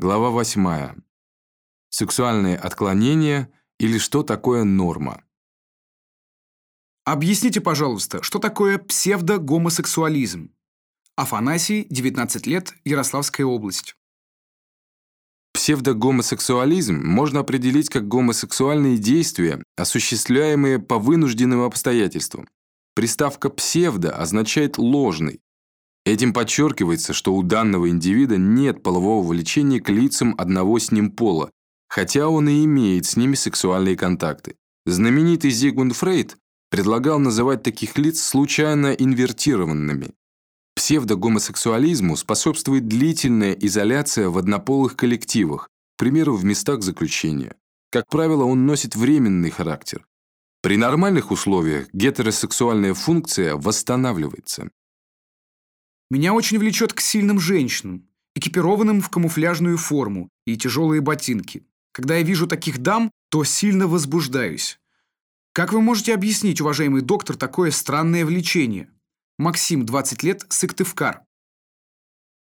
Глава 8. Сексуальные отклонения или что такое норма? Объясните, пожалуйста, что такое псевдогомосексуализм? Афанасий, 19 лет, Ярославская область. Псевдогомосексуализм можно определить как гомосексуальные действия, осуществляемые по вынужденным обстоятельствам. Приставка «псевдо» означает «ложный». Этим подчеркивается, что у данного индивида нет полового влечения к лицам одного с ним пола, хотя он и имеет с ними сексуальные контакты. Знаменитый Зигмунд Фрейд предлагал называть таких лиц случайно инвертированными. Псевдогомосексуализму способствует длительная изоляция в однополых коллективах, к примеру, в местах заключения. Как правило, он носит временный характер. При нормальных условиях гетеросексуальная функция восстанавливается. Меня очень влечет к сильным женщинам, экипированным в камуфляжную форму и тяжелые ботинки. Когда я вижу таких дам, то сильно возбуждаюсь. Как вы можете объяснить, уважаемый доктор, такое странное влечение? Максим, 20 лет, Сыктывкар.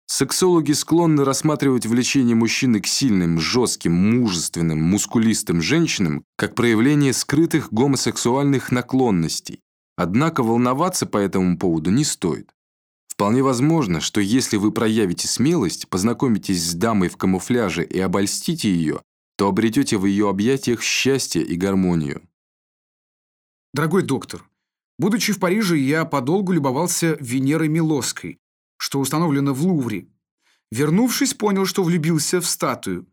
Сексологи склонны рассматривать влечение мужчины к сильным, жестким, мужественным, мускулистым женщинам как проявление скрытых гомосексуальных наклонностей. Однако волноваться по этому поводу не стоит. Вполне возможно, что если вы проявите смелость, познакомитесь с дамой в камуфляже и обольстите ее, то обретете в ее объятиях счастье и гармонию. Дорогой доктор, будучи в Париже, я подолгу любовался Венерой Милосской, что установлено в Лувре. Вернувшись, понял, что влюбился в статую.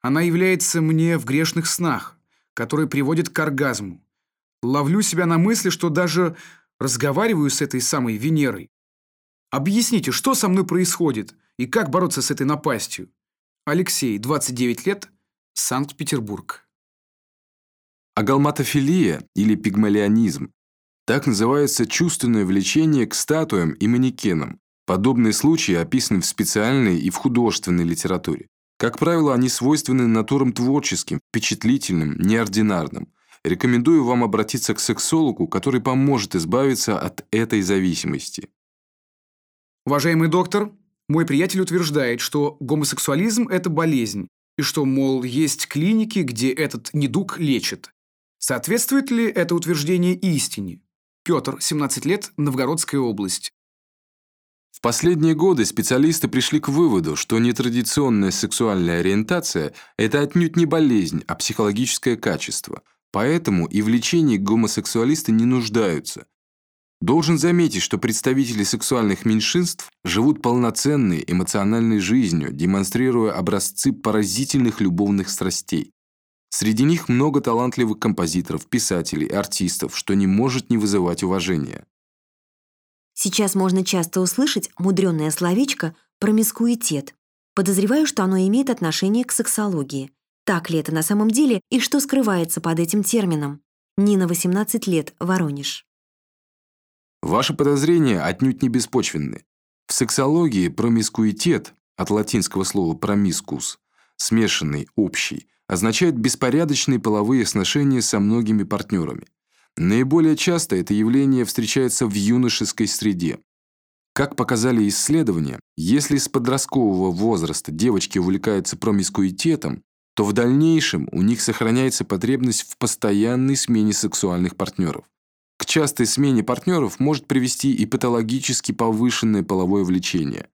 Она является мне в грешных снах, которые приводят к оргазму. Ловлю себя на мысли, что даже разговариваю с этой самой Венерой. Объясните, что со мной происходит и как бороться с этой напастью? Алексей, 29 лет, Санкт-Петербург. Агалматофилия или пигмалионизм – так называется чувственное влечение к статуям и манекенам. Подобные случаи описаны в специальной и в художественной литературе. Как правило, они свойственны натурам творческим, впечатлительным, неординарным. Рекомендую вам обратиться к сексологу, который поможет избавиться от этой зависимости. Уважаемый доктор, мой приятель утверждает, что гомосексуализм – это болезнь, и что, мол, есть клиники, где этот недуг лечат. Соответствует ли это утверждение истине? Петр, 17 лет, Новгородская область. В последние годы специалисты пришли к выводу, что нетрадиционная сексуальная ориентация – это отнюдь не болезнь, а психологическое качество. Поэтому и в лечении гомосексуалисты не нуждаются. Должен заметить, что представители сексуальных меньшинств живут полноценной эмоциональной жизнью, демонстрируя образцы поразительных любовных страстей. Среди них много талантливых композиторов, писателей, артистов, что не может не вызывать уважения. Сейчас можно часто услышать мудреное словечко «промискуитет». Подозреваю, что оно имеет отношение к сексологии. Так ли это на самом деле и что скрывается под этим термином? Нина, 18 лет, Воронеж. Ваши подозрения отнюдь не беспочвенны. В сексологии промискуитет, от латинского слова «промискус», смешанный, общий, означает беспорядочные половые сношения со многими партнерами. Наиболее часто это явление встречается в юношеской среде. Как показали исследования, если с подросткового возраста девочки увлекаются промискуитетом, то в дальнейшем у них сохраняется потребность в постоянной смене сексуальных партнеров. Частой смене партнеров может привести и патологически повышенное половое влечение.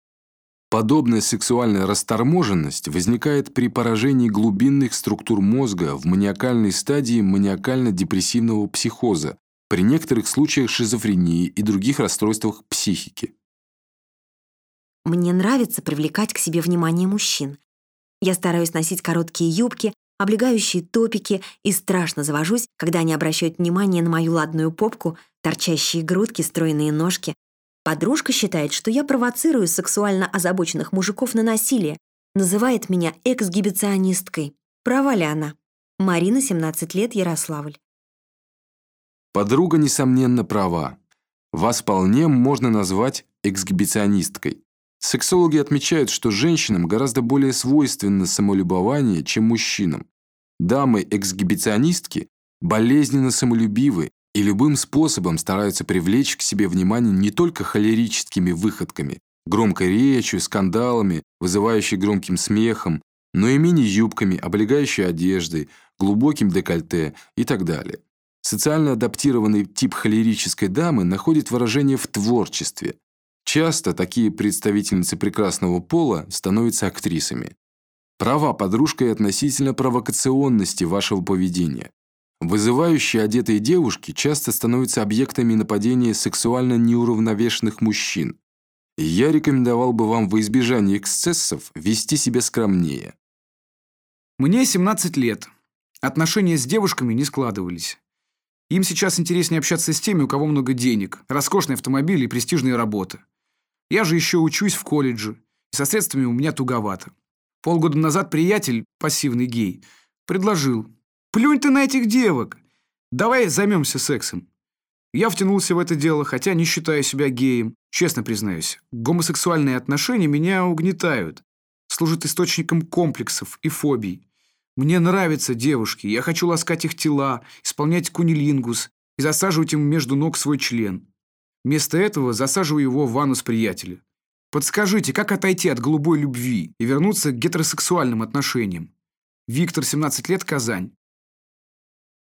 Подобная сексуальная расторможенность возникает при поражении глубинных структур мозга в маниакальной стадии маниакально-депрессивного психоза, при некоторых случаях шизофрении и других расстройствах психики. Мне нравится привлекать к себе внимание мужчин. Я стараюсь носить короткие юбки, облегающие топики и страшно завожусь, когда они обращают внимание на мою ладную попку, торчащие грудки, стройные ножки. Подружка считает, что я провоцирую сексуально озабоченных мужиков на насилие, называет меня эксгибиционисткой. Права ли она? Марина, 17 лет, Ярославль. Подруга, несомненно, права. Вас вполне можно назвать эксгибиционисткой. Сексологи отмечают, что женщинам гораздо более свойственно самолюбование, чем мужчинам. Дамы-эксгибиционистки болезненно самолюбивы и любым способом стараются привлечь к себе внимание не только холерическими выходками, громкой речью, скандалами, вызывающей громким смехом, но и мини-юбками, облегающей одеждой, глубоким декольте и так далее. Социально адаптированный тип холерической дамы находит выражение в творчестве. Часто такие представительницы прекрасного пола становятся актрисами. Права подружка и относительно провокационности вашего поведения. Вызывающие одетые девушки часто становятся объектами нападения сексуально неуравновешенных мужчин. Я рекомендовал бы вам во избежание эксцессов вести себя скромнее. Мне 17 лет. Отношения с девушками не складывались. Им сейчас интереснее общаться с теми, у кого много денег, роскошный автомобиль и престижная работа. Я же еще учусь в колледже, и со средствами у меня туговато. Полгода назад приятель, пассивный гей, предложил. «Плюнь ты на этих девок! Давай займемся сексом». Я втянулся в это дело, хотя не считаю себя геем. Честно признаюсь, гомосексуальные отношения меня угнетают. Служат источником комплексов и фобий. Мне нравятся девушки, я хочу ласкать их тела, исполнять кунилингус и засаживать им между ног свой член. Вместо этого засаживаю его в ванну с приятеля. Подскажите, как отойти от голубой любви и вернуться к гетеросексуальным отношениям? Виктор, 17 лет, Казань.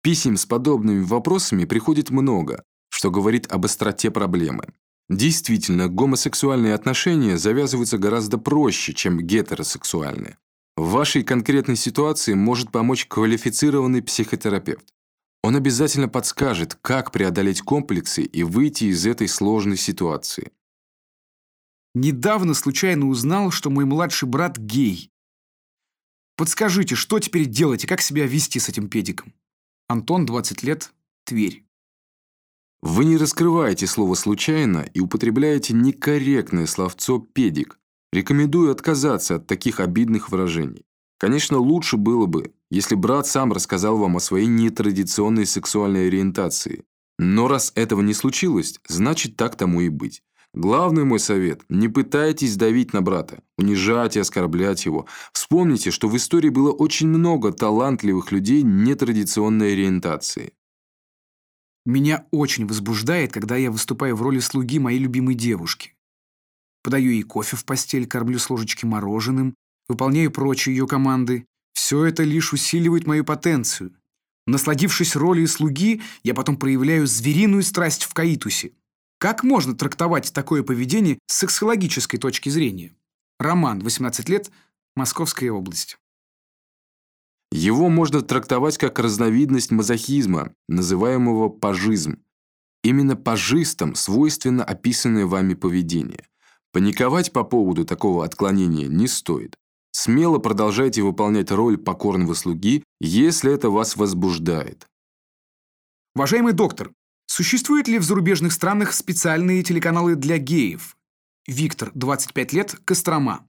Писем с подобными вопросами приходит много, что говорит об остроте проблемы. Действительно, гомосексуальные отношения завязываются гораздо проще, чем гетеросексуальные. В вашей конкретной ситуации может помочь квалифицированный психотерапевт. Он обязательно подскажет, как преодолеть комплексы и выйти из этой сложной ситуации. Недавно случайно узнал, что мой младший брат гей. Подскажите, что теперь делать и как себя вести с этим педиком? Антон, 20 лет, Тверь. Вы не раскрываете слово «случайно» и употребляете некорректное словцо «педик». Рекомендую отказаться от таких обидных выражений. Конечно, лучше было бы, если брат сам рассказал вам о своей нетрадиционной сексуальной ориентации. Но раз этого не случилось, значит так тому и быть. Главный мой совет – не пытайтесь давить на брата, унижать и оскорблять его. Вспомните, что в истории было очень много талантливых людей нетрадиционной ориентации. Меня очень возбуждает, когда я выступаю в роли слуги моей любимой девушки. Подаю ей кофе в постель, кормлю с ложечки мороженым, выполняю прочие ее команды. Все это лишь усиливает мою потенцию. Насладившись ролью слуги, я потом проявляю звериную страсть в каитусе. Как можно трактовать такое поведение с сексологической точки зрения? Роман, 18 лет, Московская область. Его можно трактовать как разновидность мазохизма, называемого пажизм. Именно пажистам свойственно описанное вами поведение. Паниковать по поводу такого отклонения не стоит. Смело продолжайте выполнять роль покорного слуги, если это вас возбуждает. Уважаемый доктор, существуют ли в зарубежных странах специальные телеканалы для геев? Виктор, 25 лет, Кострома.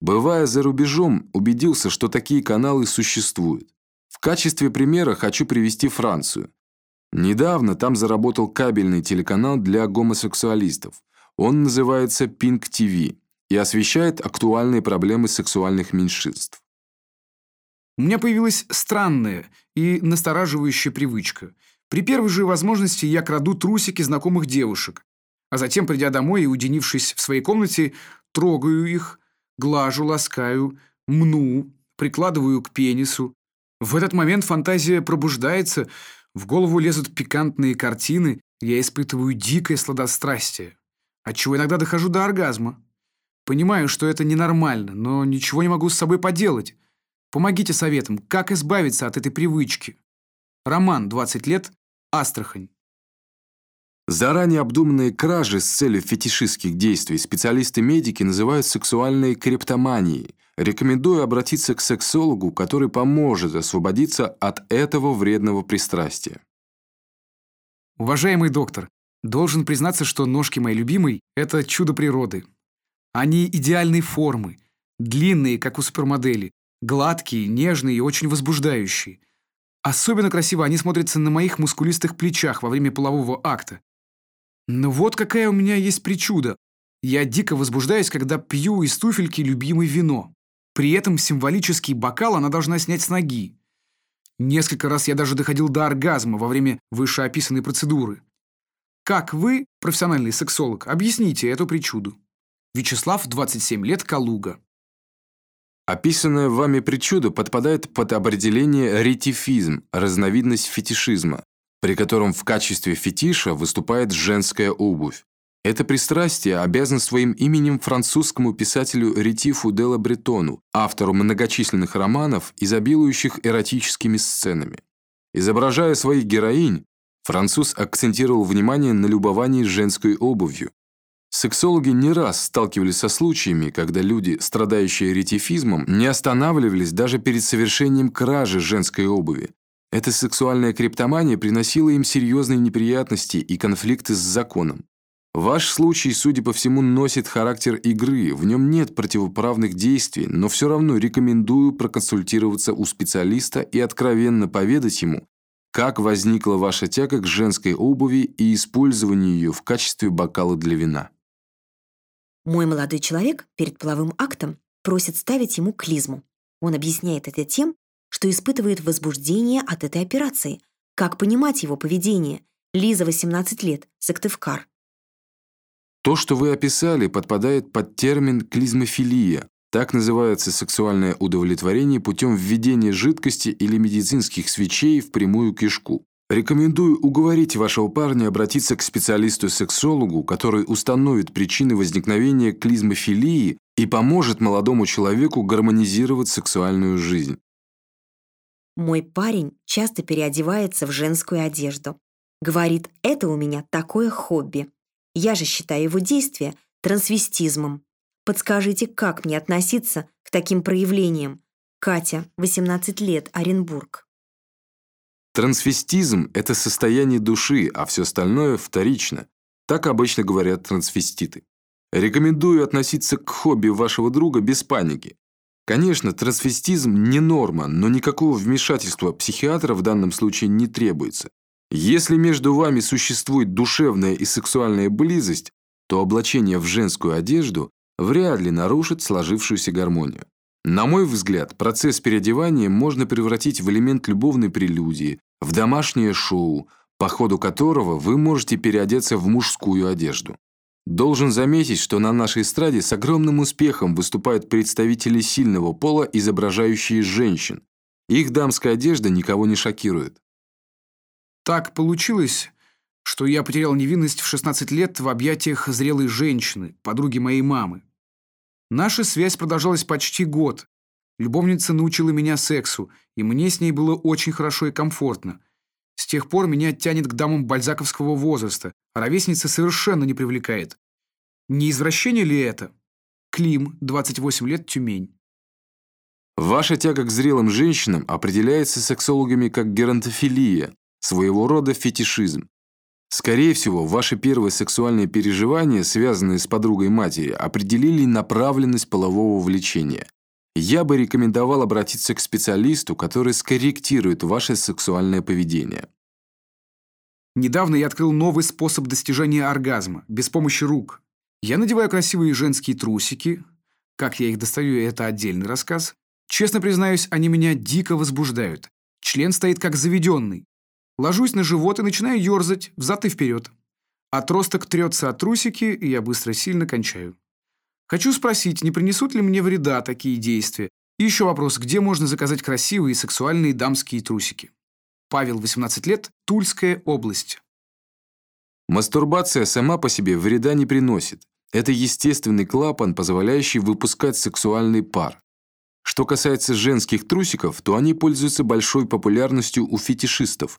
Бывая за рубежом, убедился, что такие каналы существуют. В качестве примера хочу привести Францию. Недавно там заработал кабельный телеканал для гомосексуалистов. Он называется Pink TV и освещает актуальные проблемы сексуальных меньшинств. У меня появилась странная и настораживающая привычка. При первой же возможности я краду трусики знакомых девушек, а затем, придя домой и уединившись в своей комнате, трогаю их, глажу, ласкаю, мну, прикладываю к пенису. В этот момент фантазия пробуждается, в голову лезут пикантные картины, я испытываю дикое сладострастие, отчего иногда дохожу до оргазма. Понимаю, что это ненормально, но ничего не могу с собой поделать. Помогите советом, как избавиться от этой привычки. Роман, 20 лет, Астрахань. Заранее обдуманные кражи с целью фетишистских действий специалисты-медики называют сексуальной криптоманией. Рекомендую обратиться к сексологу, который поможет освободиться от этого вредного пристрастия. Уважаемый доктор, должен признаться, что ножки моей любимой – это чудо природы. Они идеальной формы, длинные, как у супермодели, гладкие, нежные и очень возбуждающие. Особенно красиво они смотрятся на моих мускулистых плечах во время полового акта. Но вот какая у меня есть причуда. Я дико возбуждаюсь, когда пью из туфельки любимое вино. При этом символический бокал она должна снять с ноги. Несколько раз я даже доходил до оргазма во время вышеописанной процедуры. Как вы, профессиональный сексолог, объясните эту причуду? Вячеслав, 27 лет, Калуга. Описанная вами причуда подпадает под определение ретифизм, разновидность фетишизма, при котором в качестве фетиша выступает женская обувь. Это пристрастие обязано своим именем французскому писателю Ретифу де ла Бретону, автору многочисленных романов, изобилующих эротическими сценами. Изображая своих героинь, француз акцентировал внимание на любовании женской обувью. Сексологи не раз сталкивались со случаями, когда люди, страдающие ретифизмом, не останавливались даже перед совершением кражи женской обуви. Эта сексуальная криптомания приносила им серьезные неприятности и конфликты с законом. Ваш случай, судя по всему, носит характер игры, в нем нет противоправных действий, но все равно рекомендую проконсультироваться у специалиста и откровенно поведать ему, как возникла ваша тяга к женской обуви и использованию ее в качестве бокала для вина. Мой молодой человек перед половым актом просит ставить ему клизму. Он объясняет это тем, что испытывает возбуждение от этой операции. Как понимать его поведение? Лиза, 18 лет, Сыктывкар. То, что вы описали, подпадает под термин клизмофилия. Так называется сексуальное удовлетворение путем введения жидкости или медицинских свечей в прямую кишку. Рекомендую уговорить вашего парня обратиться к специалисту-сексологу, который установит причины возникновения клизмофилии и поможет молодому человеку гармонизировать сексуальную жизнь. Мой парень часто переодевается в женскую одежду. Говорит, это у меня такое хобби. Я же считаю его действия трансвестизмом. Подскажите, как мне относиться к таким проявлениям? Катя, 18 лет, Оренбург. Трансвестизм – это состояние души, а все остальное вторично. Так обычно говорят трансвеститы. Рекомендую относиться к хобби вашего друга без паники. Конечно, трансвестизм не норма, но никакого вмешательства психиатра в данном случае не требуется. Если между вами существует душевная и сексуальная близость, то облачение в женскую одежду вряд ли нарушит сложившуюся гармонию. На мой взгляд, процесс переодевания можно превратить в элемент любовной прелюдии, в домашнее шоу, по ходу которого вы можете переодеться в мужскую одежду. Должен заметить, что на нашей эстраде с огромным успехом выступают представители сильного пола, изображающие женщин. Их дамская одежда никого не шокирует. Так получилось, что я потерял невинность в 16 лет в объятиях зрелой женщины, подруги моей мамы. Наша связь продолжалась почти год. Любовница научила меня сексу, и мне с ней было очень хорошо и комфортно. С тех пор меня тянет к дамам бальзаковского возраста, а ровесница совершенно не привлекает. Не извращение ли это? Клим, 28 лет, Тюмень. Ваша тяга к зрелым женщинам определяется сексологами как геронтофилия, своего рода фетишизм. Скорее всего, ваши первые сексуальные переживания, связанные с подругой матери, определили направленность полового влечения. Я бы рекомендовал обратиться к специалисту, который скорректирует ваше сексуальное поведение. Недавно я открыл новый способ достижения оргазма, без помощи рук. Я надеваю красивые женские трусики. Как я их достаю, это отдельный рассказ. Честно признаюсь, они меня дико возбуждают. Член стоит как заведенный. Ложусь на живот и начинаю ерзать взад и вперед. Отросток трется от трусики, и я быстро сильно кончаю. Хочу спросить, не принесут ли мне вреда такие действия? И еще вопрос, где можно заказать красивые сексуальные дамские трусики? Павел, 18 лет, Тульская область. Мастурбация сама по себе вреда не приносит. Это естественный клапан, позволяющий выпускать сексуальный пар. Что касается женских трусиков, то они пользуются большой популярностью у фетишистов,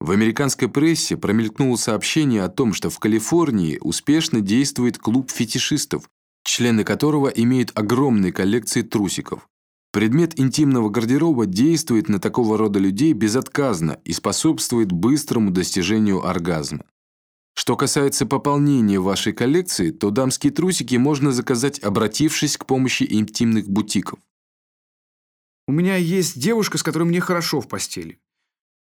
в американской прессе промелькнуло сообщение о том, что в Калифорнии успешно действует клуб фетишистов, члены которого имеют огромные коллекции трусиков. Предмет интимного гардероба действует на такого рода людей безотказно и способствует быстрому достижению оргазма. Что касается пополнения вашей коллекции, то дамские трусики можно заказать, обратившись к помощи интимных бутиков. У меня есть девушка, с которой мне хорошо в постели.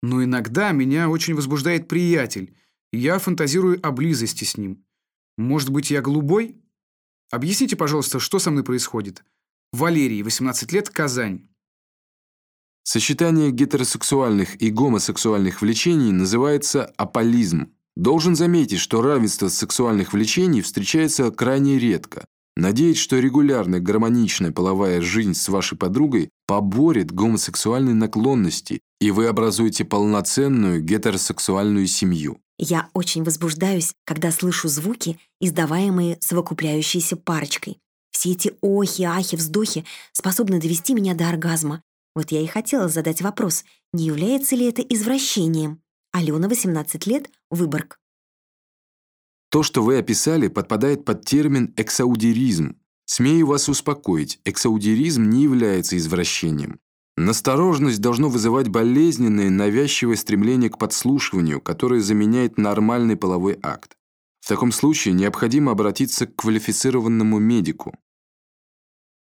Но иногда меня очень возбуждает приятель, и я фантазирую о близости с ним. Может быть, я голубой? Объясните, пожалуйста, что со мной происходит. Валерий, 18 лет, Казань. Сочетание гетеросексуальных и гомосексуальных влечений называется аполизм. Должен заметить, что равенство сексуальных влечений встречается крайне редко. надеясь, что регулярная гармоничная половая жизнь с вашей подругой поборет гомосексуальные наклонности, и вы образуете полноценную гетеросексуальную семью. Я очень возбуждаюсь, когда слышу звуки, издаваемые совокупляющейся парочкой. Все эти охи, ахи, вздохи способны довести меня до оргазма. Вот я и хотела задать вопрос, не является ли это извращением? Алена, 18 лет, Выборг. То, что вы описали, подпадает под термин «эксаудеризм». Смею вас успокоить, эксаудеризм не является извращением. Настороженность должно вызывать болезненное, навязчивое стремление к подслушиванию, которое заменяет нормальный половой акт. В таком случае необходимо обратиться к квалифицированному медику.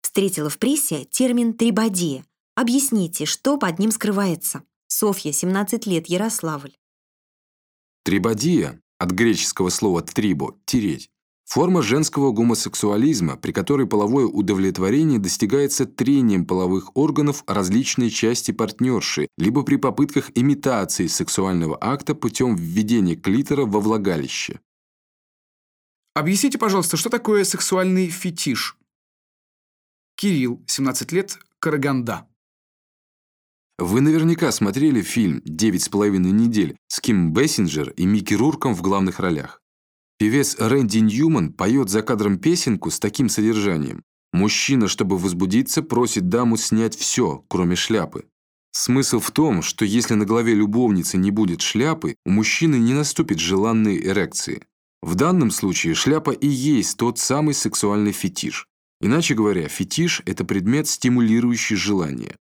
Встретила в прессе термин «трибодия». Объясните, что под ним скрывается. Софья, 17 лет, Ярославль. Трибодия от греческого слова «трибо» – «тереть». Форма женского гомосексуализма, при которой половое удовлетворение достигается трением половых органов различной части партнерши, либо при попытках имитации сексуального акта путем введения клитора во влагалище. Объясните, пожалуйста, что такое сексуальный фетиш? Кирилл, 17 лет, Караганда. Вы наверняка смотрели фильм «Девять с половиной недель» с Ким Бессинджер и Микки Рурком в главных ролях. Певец Рэнди Ньюман поет за кадром песенку с таким содержанием. Мужчина, чтобы возбудиться, просит даму снять все, кроме шляпы. Смысл в том, что если на голове любовницы не будет шляпы, у мужчины не наступит желанной эрекции. В данном случае шляпа и есть тот самый сексуальный фетиш. Иначе говоря, фетиш – это предмет, стимулирующий желание.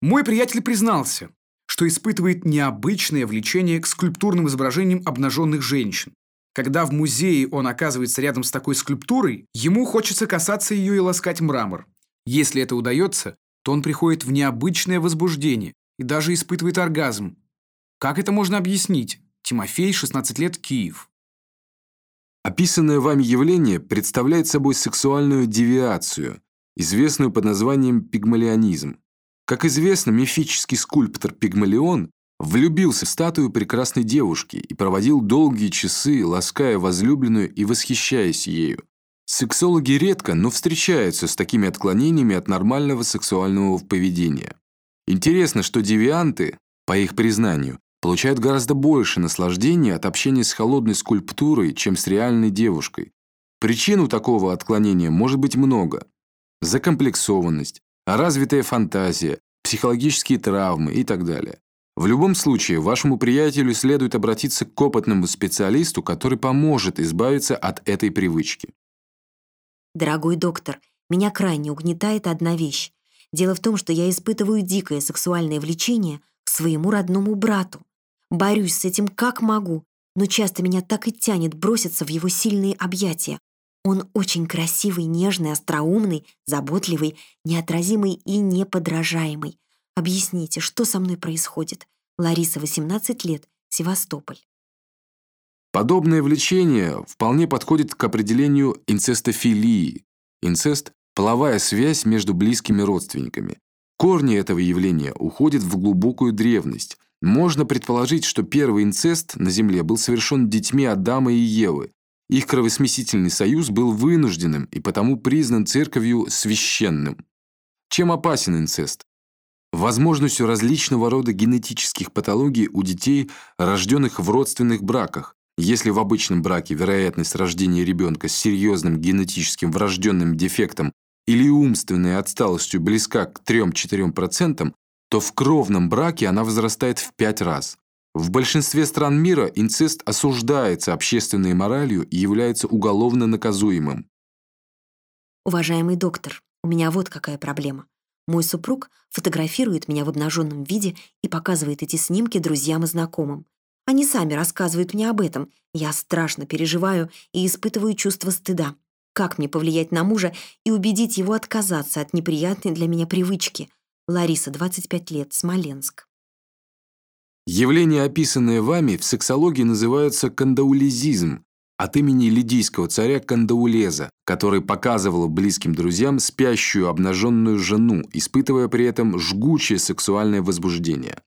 Мой приятель признался, что испытывает необычное влечение к скульптурным изображениям обнаженных женщин. Когда в музее он оказывается рядом с такой скульптурой, ему хочется касаться ее и ласкать мрамор. Если это удается, то он приходит в необычное возбуждение и даже испытывает оргазм. Как это можно объяснить? Тимофей, 16 лет, Киев. Описанное вами явление представляет собой сексуальную девиацию, известную под названием пигмалионизм. Как известно, мифический скульптор Пигмалион влюбился в статую прекрасной девушки и проводил долгие часы, лаская возлюбленную и восхищаясь ею. Сексологи редко, но встречаются с такими отклонениями от нормального сексуального поведения. Интересно, что девианты, по их признанию, получают гораздо больше наслаждения от общения с холодной скульптурой, чем с реальной девушкой. Причин у такого отклонения может быть много. Закомплексованность, развитая фантазия, психологические травмы и так далее. В любом случае, вашему приятелю следует обратиться к опытному специалисту, который поможет избавиться от этой привычки. Дорогой доктор, меня крайне угнетает одна вещь. Дело в том, что я испытываю дикое сексуальное влечение к своему родному брату. Борюсь с этим как могу, но часто меня так и тянет броситься в его сильные объятия. Он очень красивый, нежный, остроумный, заботливый, неотразимый и неподражаемый. Объясните, что со мной происходит? Лариса, 18 лет, Севастополь. Подобное влечение вполне подходит к определению инцестофилии. Инцест – половая связь между близкими родственниками. Корни этого явления уходят в глубокую древность. Можно предположить, что первый инцест на Земле был совершен детьми Адама и Евы, их кровосмесительный союз был вынужденным и потому признан церковью священным. Чем опасен инцест? Возможностью различного рода генетических патологий у детей, рожденных в родственных браках. Если в обычном браке вероятность рождения ребенка с серьезным генетическим врожденным дефектом или умственной отсталостью близка к 3-4%, то в кровном браке она возрастает в 5 раз. В большинстве стран мира инцест осуждается общественной моралью и является уголовно наказуемым. Уважаемый доктор, у меня вот какая проблема. Мой супруг фотографирует меня в обнаженном виде и показывает эти снимки друзьям и знакомым. Они сами рассказывают мне об этом. Я страшно переживаю и испытываю чувство стыда. Как мне повлиять на мужа и убедить его отказаться от неприятной для меня привычки? Лариса, 25 лет, Смоленск. Явления, описанные вами, в сексологии называются кандаулезизм от имени лидийского царя Кандаулеза, который показывал близким друзьям спящую обнаженную жену, испытывая при этом жгучее сексуальное возбуждение.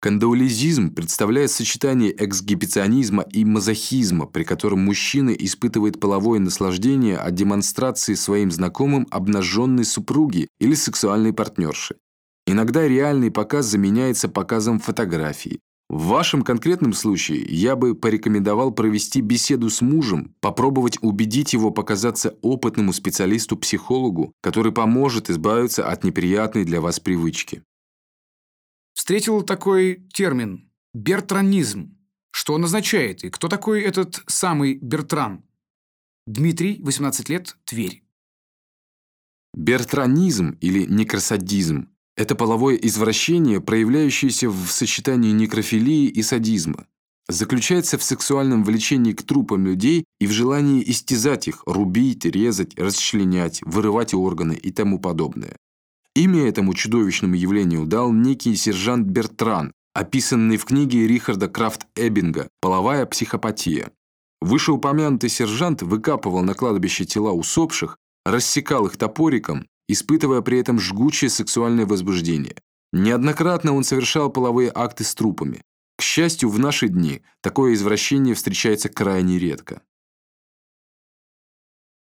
Кандаулизизм представляет сочетание эксгибиционизма и мазохизма, при котором мужчина испытывает половое наслаждение от демонстрации своим знакомым обнаженной супруги или сексуальной партнерши. Иногда реальный показ заменяется показом фотографии. В вашем конкретном случае я бы порекомендовал провести беседу с мужем, попробовать убедить его показаться опытному специалисту-психологу, который поможет избавиться от неприятной для вас привычки. Встретил такой термин – бертранизм. Что он означает и кто такой этот самый Бертран? Дмитрий, 18 лет, Тверь. Бертранизм или некрасадизм – это половое извращение, проявляющееся в сочетании некрофилии и садизма. Заключается в сексуальном влечении к трупам людей и в желании истязать их, рубить, резать, расчленять, вырывать органы и тому подобное. Имя этому чудовищному явлению дал некий сержант Бертран, описанный в книге Рихарда Крафт Эббинга «Половая психопатия». Вышеупомянутый сержант выкапывал на кладбище тела усопших, рассекал их топориком, испытывая при этом жгучее сексуальное возбуждение. Неоднократно он совершал половые акты с трупами. К счастью, в наши дни такое извращение встречается крайне редко.